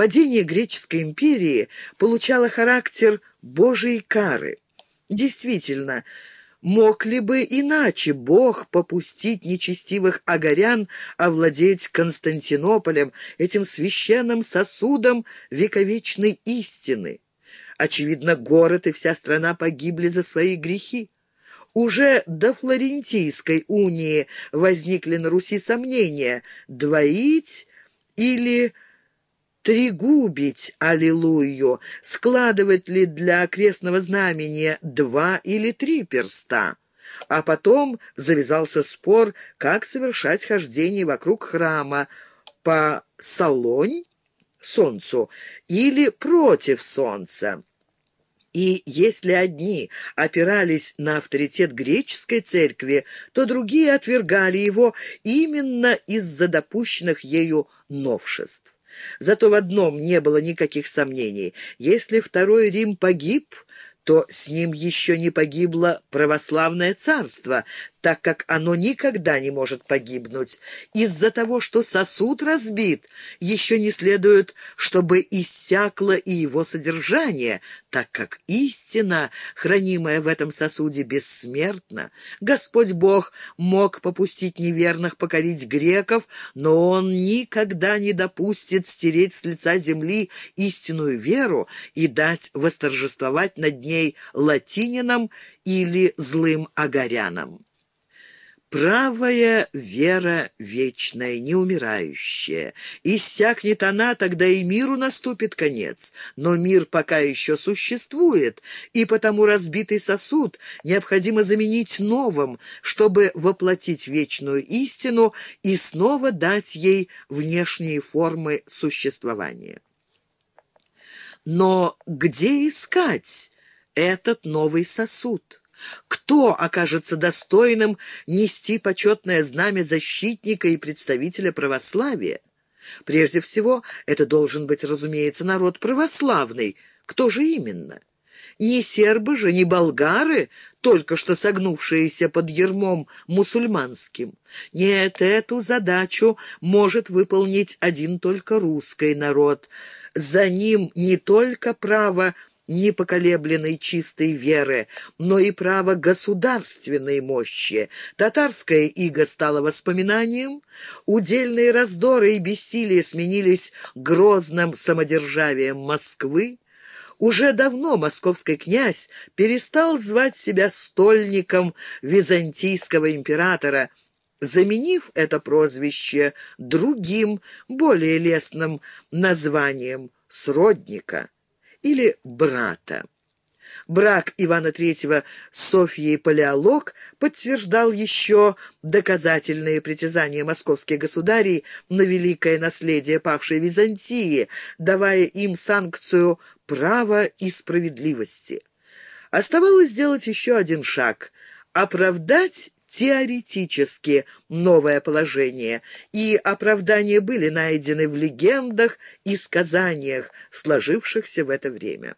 падение греческой империи получало характер Божьей кары. Действительно, Мог ли бы иначе Бог попустить нечестивых агарян овладеть Константинополем, этим священным сосудом вековечной истины? Очевидно, город и вся страна погибли за свои грехи. Уже до Флорентийской унии возникли на Руси сомнения, двоить или тригубить аллилуйю, складывать ли для окрестного знамения два или три перста. А потом завязался спор, как совершать хождение вокруг храма по Солонь, солнцу, или против солнца. И если одни опирались на авторитет греческой церкви, то другие отвергали его именно из-за допущенных ею новшеств. Зато в одном не было никаких сомнений. Если Второй Рим погиб, то с ним еще не погибло православное царство, так как оно никогда не может погибнуть. Из-за того, что сосуд разбит, еще не следует, чтобы иссякло и его содержание, так как истина, хранимая в этом сосуде, бессмертна. Господь Бог мог попустить неверных покорить греков, но Он никогда не допустит стереть с лица земли истинную веру и дать восторжествовать над ней латининам или злым агарянам. Правая вера вечная, неумирающая. Иссякнет она, тогда и миру наступит конец. Но мир пока еще существует, и потому разбитый сосуд необходимо заменить новым, чтобы воплотить вечную истину и снова дать ей внешние формы существования. Но где искать этот новый сосуд? Кто окажется достойным нести почетное знамя защитника и представителя православия? Прежде всего, это должен быть, разумеется, народ православный. Кто же именно? Не сербы же, не болгары, только что согнувшиеся под ермом мусульманским. Нет, эту задачу может выполнить один только русский народ. За ним не только право непоколебленной чистой веры, но и право государственной мощи. Татарская ига стала воспоминанием, удельные раздоры и бессилие сменились грозным самодержавием Москвы, уже давно московский князь перестал звать себя стольником византийского императора, заменив это прозвище другим, более лестным названием — сродника или брата. Брак Ивана III с Софьей Палеолог подтверждал еще доказательные притязания московских государей на великое наследие павшей Византии, давая им санкцию права и справедливости. Оставалось сделать еще один шаг — оправдать теоретически новое положение, и оправдания были найдены в легендах и сказаниях, сложившихся в это время.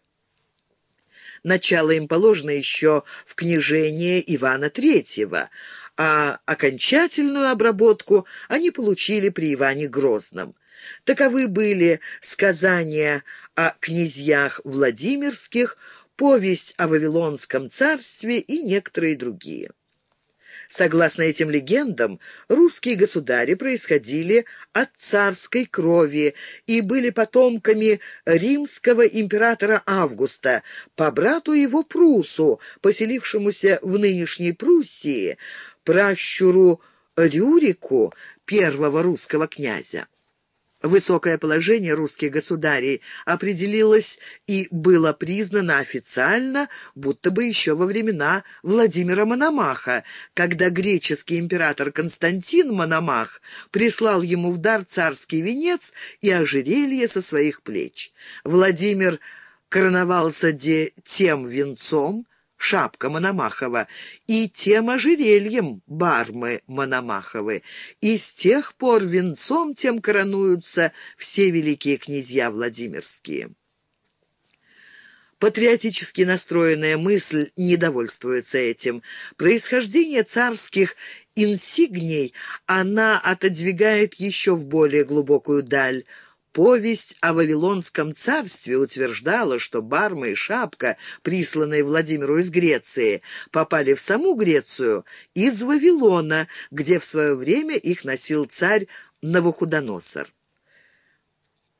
Начало им положено еще в княжении Ивана III, а окончательную обработку они получили при Иване Грозном. Таковы были сказания о князьях Владимирских, повесть о Вавилонском царстве и некоторые другие. Согласно этим легендам, русские государи происходили от царской крови и были потомками римского императора Августа, по брату его Прусу, поселившемуся в нынешней Пруссии, пращуру Рюрику, первого русского князя. Высокое положение русских государей определилось и было признано официально, будто бы еще во времена Владимира Мономаха, когда греческий император Константин Мономах прислал ему в дар царский венец и ожерелье со своих плеч. Владимир короновался де тем венцом, шапка Мономахова, и тем ожерельем бармы Мономаховы. И с тех пор венцом тем коронуются все великие князья Владимирские. Патриотически настроенная мысль недовольствуется этим. Происхождение царских инсигней она отодвигает еще в более глубокую даль. Повесть о Вавилонском царстве утверждала, что Барма и Шапка, присланные Владимиру из Греции, попали в саму Грецию из Вавилона, где в свое время их носил царь Навуходоносор.